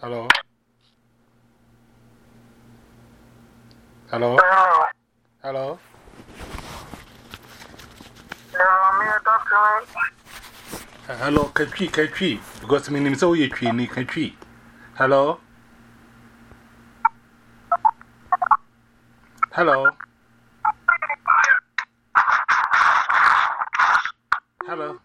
Hello? Hello? Hello? Hello? Uh, hello, Kachi, Kachi. Because my name is Oye Chini, Kachi. Hello? Hello? Hello?